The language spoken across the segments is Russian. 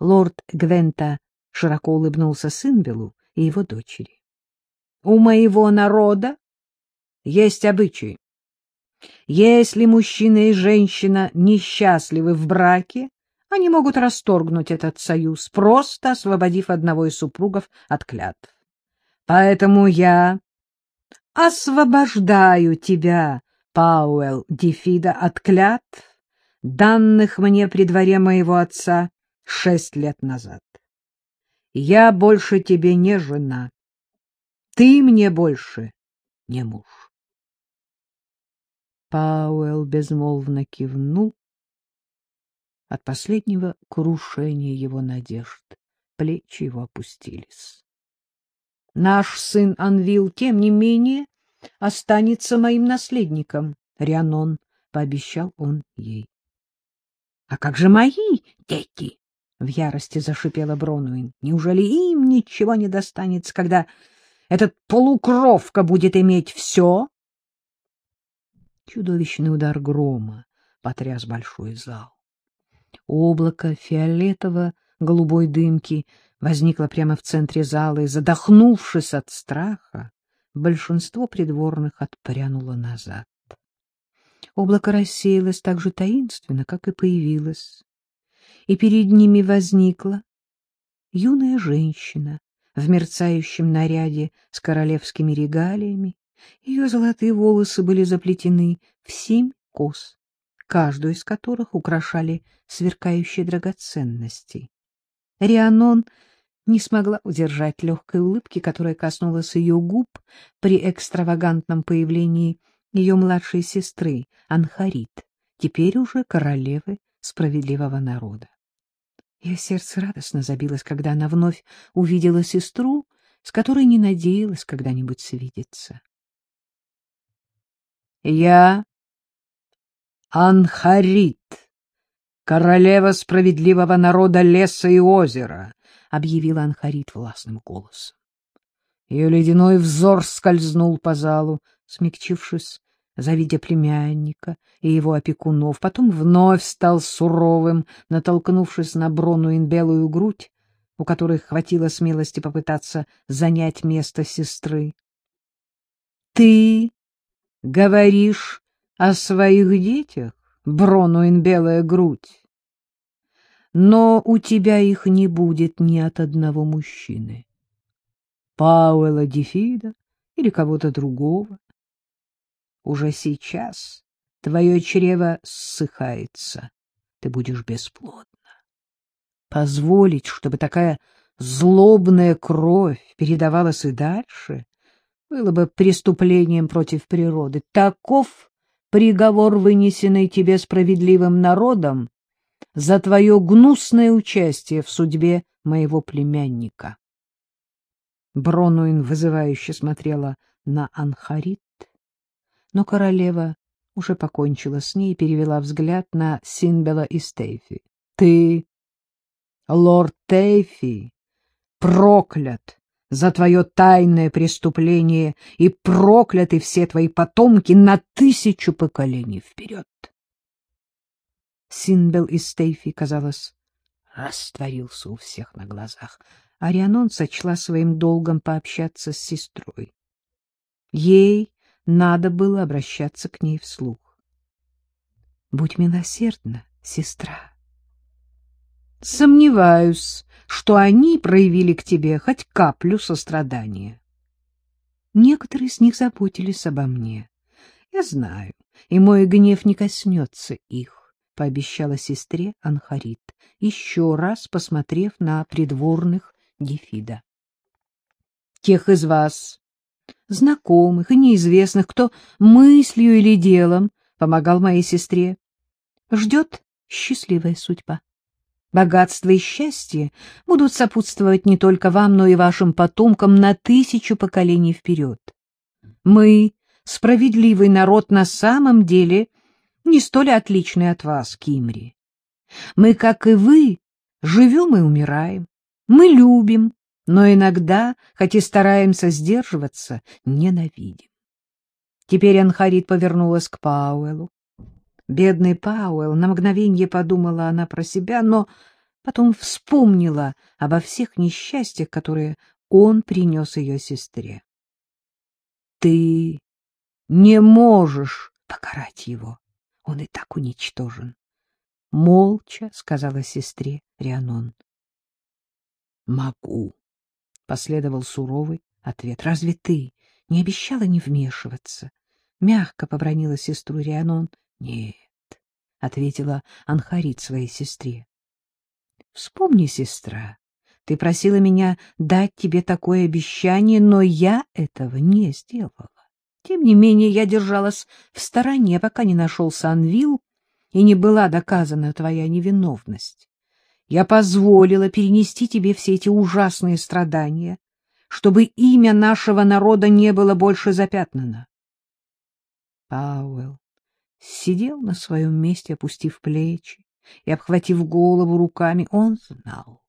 Лорд Гвента широко улыбнулся Синбелу и его дочери. — У моего народа есть обычаи. Если мужчина и женщина несчастливы в браке, они могут расторгнуть этот союз, просто освободив одного из супругов от клятв. Поэтому я освобождаю тебя, Пауэлл Дефида, от клятв, данных мне при дворе моего отца шесть лет назад. Я больше тебе не жена. Ты мне больше не муж. Пауэлл безмолвно кивнул. От последнего крушения его надежд плечи его опустились. Наш сын Анвил, тем не менее, останется моим наследником, Рианон, — пообещал он ей. — А как же мои дети? — в ярости зашипела Бронуин. — Неужели им ничего не достанется, когда этот полукровка будет иметь все? Чудовищный удар грома потряс большой зал. Облако фиолетово-голубой дымки возникло прямо в центре зала, и, задохнувшись от страха, большинство придворных отпрянуло назад. Облако рассеялось так же таинственно, как и появилось, и перед ними возникла юная женщина в мерцающем наряде с королевскими регалиями. Ее золотые волосы были заплетены в семь кос, каждую из которых украшали сверкающие драгоценности. Рианон не смогла удержать легкой улыбки, которая коснулась ее губ при экстравагантном появлении ее младшей сестры Анхарит, теперь уже королевы справедливого народа. Ее сердце радостно забилось, когда она вновь увидела сестру, с которой не надеялась когда-нибудь свидеться. — Я Анхарит, королева справедливого народа леса и озера, — объявила Анхарит властным голосом. Ее ледяной взор скользнул по залу, смягчившись, завидя племянника и его опекунов, потом вновь стал суровым, натолкнувшись на Бронуин белую грудь, у которой хватило смелости попытаться занять место сестры. — Ты говоришь о своих детях, Бронуин белая грудь? но у тебя их не будет ни от одного мужчины. Пауэлла Дефида или кого-то другого. Уже сейчас твое чрево ссыхается, ты будешь бесплодна. Позволить, чтобы такая злобная кровь передавалась и дальше, было бы преступлением против природы. Таков приговор, вынесенный тебе справедливым народом, за твое гнусное участие в судьбе моего племянника. Бронуин вызывающе смотрела на Анхарит, но королева уже покончила с ней и перевела взгляд на Синбела и Стейфи. — Ты, лорд Тейфи, проклят за твое тайное преступление и прокляты все твои потомки на тысячу поколений вперед. Синбел и Стейфи, казалось, растворился у всех на глазах. Арианон сочла своим долгом пообщаться с сестрой. Ей надо было обращаться к ней вслух. — Будь милосердна, сестра. — Сомневаюсь, что они проявили к тебе хоть каплю сострадания. Некоторые из них заботились обо мне. Я знаю, и мой гнев не коснется их. — пообещала сестре Анхарит, еще раз посмотрев на придворных Дефида. — Тех из вас, знакомых и неизвестных, кто мыслью или делом помогал моей сестре, ждет счастливая судьба. Богатство и счастье будут сопутствовать не только вам, но и вашим потомкам на тысячу поколений вперед. Мы, справедливый народ, на самом деле — не столь отличны от вас, Кимри. Мы, как и вы, живем и умираем. Мы любим, но иногда, хоть и стараемся сдерживаться, ненавидим. Теперь Анхарит повернулась к Пауэлу. Бедный Пауэлл, на мгновенье подумала она про себя, но Потом вспомнила обо всех несчастьях, которые он принес ее сестре. — Ты не можешь покарать его, он и так уничтожен. Молча сказала сестре Рианон. — Могу, — последовал суровый ответ. — Разве ты не обещала не вмешиваться? Мягко побронила сестру Рианон. — Нет, — ответила Анхарит своей сестре. — Вспомни, сестра, ты просила меня дать тебе такое обещание, но я этого не сделала. Тем не менее, я держалась в стороне, пока не нашелся Анвил, и не была доказана твоя невиновность. Я позволила перенести тебе все эти ужасные страдания, чтобы имя нашего народа не было больше запятнано. Пауэлл сидел на своем месте, опустив плечи и обхватив голову руками. Он знал,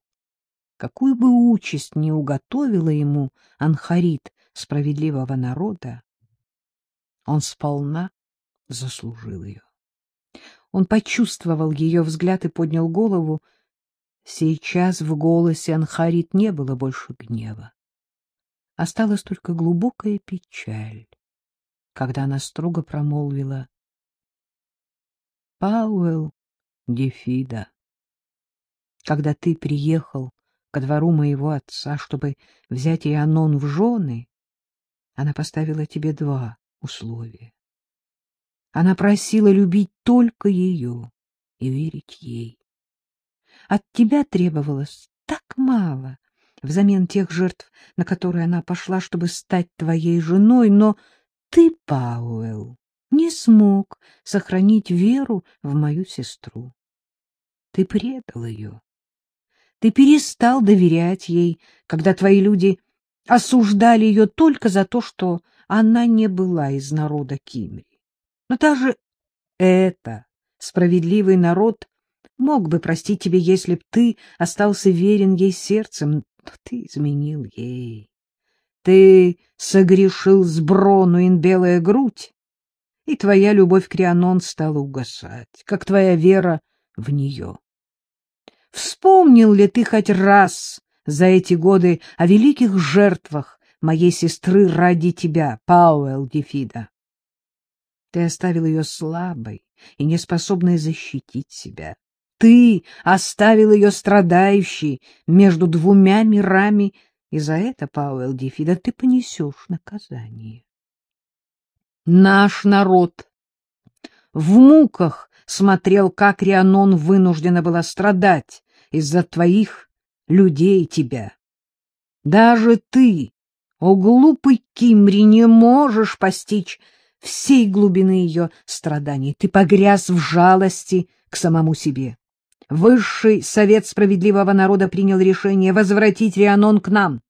какую бы участь ни уготовила ему Анхарит справедливого народа, он сполна заслужил ее. Он почувствовал ее взгляд и поднял голову. Сейчас в голосе Анхарит не было больше гнева. Осталась только глубокая печаль, когда она строго промолвила. — Пауэлл Дефида, когда ты приехал ко двору моего отца, чтобы взять Ианон в жены, она поставила тебе два условия. Она просила любить только ее и верить ей. От тебя требовалось так мало взамен тех жертв, на которые она пошла, чтобы стать твоей женой, но ты, Пауэлл, не смог сохранить веру в мою сестру. Ты предал ее. Ты перестал доверять ей, когда твои люди осуждали ее только за то, что она не была из народа Кимри. Но даже это справедливый народ мог бы простить тебе, если б ты остался верен ей сердцем, но ты изменил ей. Ты согрешил с Бронуин белая грудь, и твоя любовь к Рианон стала угасать, как твоя вера в нее. Вспомнил ли ты хоть раз за эти годы о великих жертвах моей сестры ради тебя, Пауэлл Дефида? Ты оставил ее слабой и неспособной защитить себя. Ты оставил ее страдающей между двумя мирами, и за это, Пауэлл Дефида, ты понесешь наказание. Наш народ в муках смотрел, как Рианон вынуждена была страдать из-за твоих людей тебя. Даже ты, о глупый Кимри, не можешь постичь всей глубины ее страданий. Ты погряз в жалости к самому себе. Высший совет справедливого народа принял решение возвратить Рианон к нам.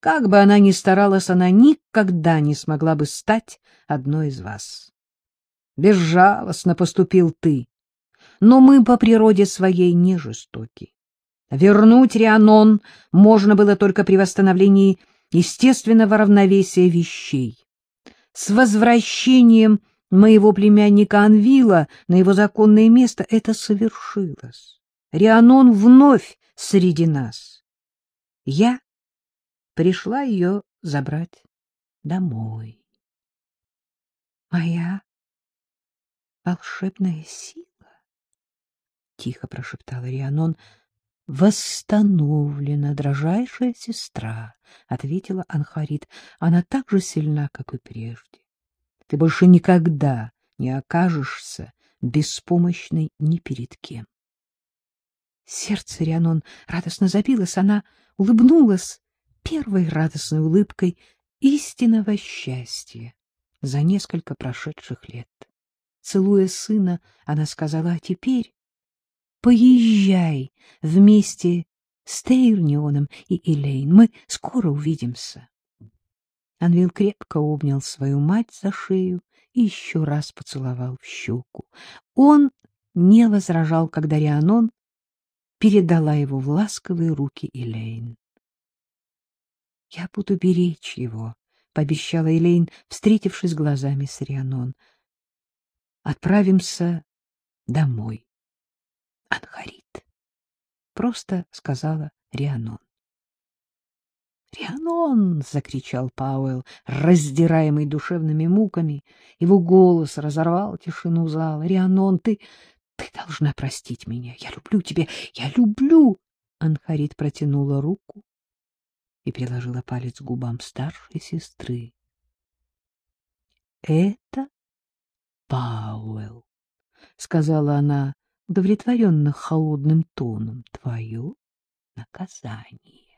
Как бы она ни старалась, она никогда не смогла бы стать одной из вас. Безжалостно поступил ты, но мы по природе своей не жестоки. Вернуть Рианон можно было только при восстановлении естественного равновесия вещей. С возвращением моего племянника Анвила на его законное место это совершилось. Рианон вновь среди нас. Я пришла ее забрать домой. Моя волшебная сила, тихо прошептала Рианон. Восстановлена, дрожайшая сестра, ответила Анхарит. Она так же сильна, как и прежде. Ты больше никогда не окажешься беспомощной ни перед кем. Сердце Рианон радостно забилось, она улыбнулась первой радостной улыбкой истинного счастья за несколько прошедших лет. Целуя сына, она сказала, а теперь поезжай вместе с Тейрнионом и Элейн, мы скоро увидимся. Анвил крепко обнял свою мать за шею и еще раз поцеловал в щеку. Он не возражал, когда Рианон передала его в ласковые руки Элейн. — Я буду беречь его, — пообещала Элейн, встретившись глазами с Рианон. — Отправимся домой. Анхарит. просто сказала Рианон. «Рианон!» — закричал Пауэлл, раздираемый душевными муками. Его голос разорвал тишину зала. «Рианон, ты... ты должна простить меня. Я люблю тебя. Я люблю!» Анхарит протянула руку и приложила палец к губам старшей сестры. «Это Пауэлл», — сказала она удовлетворенно холодным тоном, — «твое наказание».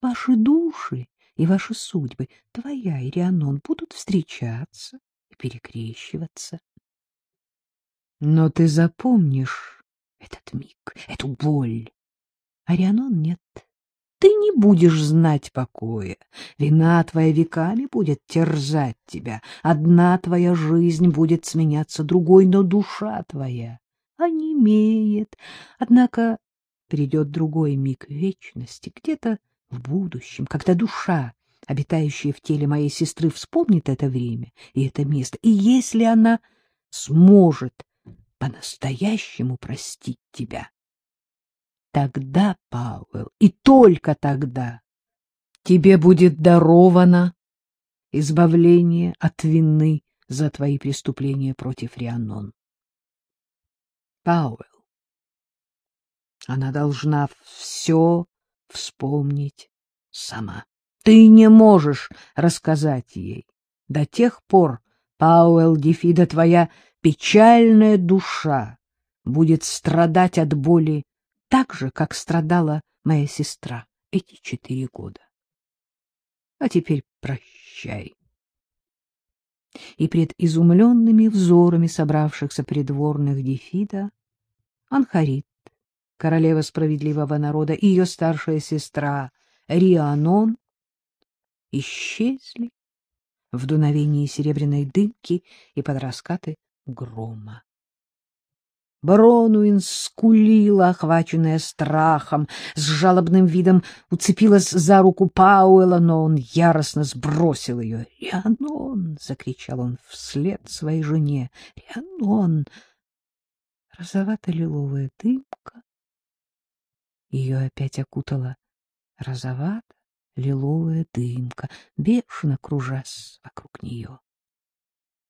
Ваши души и ваши судьбы, твоя и Рианон, будут встречаться и перекрещиваться. Но ты запомнишь этот миг, эту боль. А Рианон нет. Ты не будешь знать покоя. Вина твоя веками будет терзать тебя. Одна твоя жизнь будет сменяться другой, но душа твоя онемеет. Однако придет другой миг вечности, где-то в будущем, когда душа, обитающая в теле моей сестры, вспомнит это время и это место, и если она сможет по-настоящему простить тебя, тогда, Пауэлл, и только тогда тебе будет даровано избавление от вины за твои преступления против Рианон. Пауэлл, она должна все вспомнить сама. Ты не можешь рассказать ей. До тех пор, Пауэлл Дефида, твоя печальная душа будет страдать от боли так же, как страдала моя сестра эти четыре года. А теперь прощай. И пред изумленными взорами собравшихся придворных Дефида Анхарит королева справедливого народа, и ее старшая сестра Рианон исчезли в дуновении серебряной дымки и под раскаты грома. Бронуин скулила, охваченная страхом, с жалобным видом уцепилась за руку Пауэлла, но он яростно сбросил ее. «Рианон!» — закричал он вслед своей жене. «Рианон!» Розовато-лиловая дымка ее опять окутала розовато-лиловая дымка, бешено кружась вокруг нее.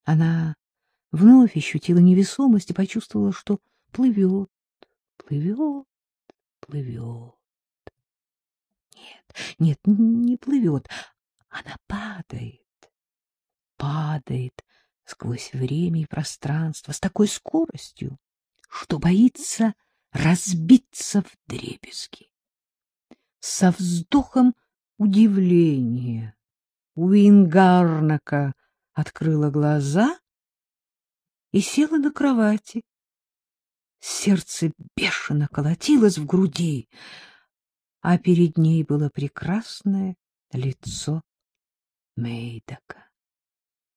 Она вновь ощутила невесомость и почувствовала, что плывет, плывет, плывет. Нет, нет, не плывет, она падает, падает сквозь время и пространство с такой скоростью, что боится разбиться в дребезги. Со вздохом удивления Уингарнака открыла глаза и села на кровати. Сердце бешено колотилось в груди, а перед ней было прекрасное лицо Мейдака.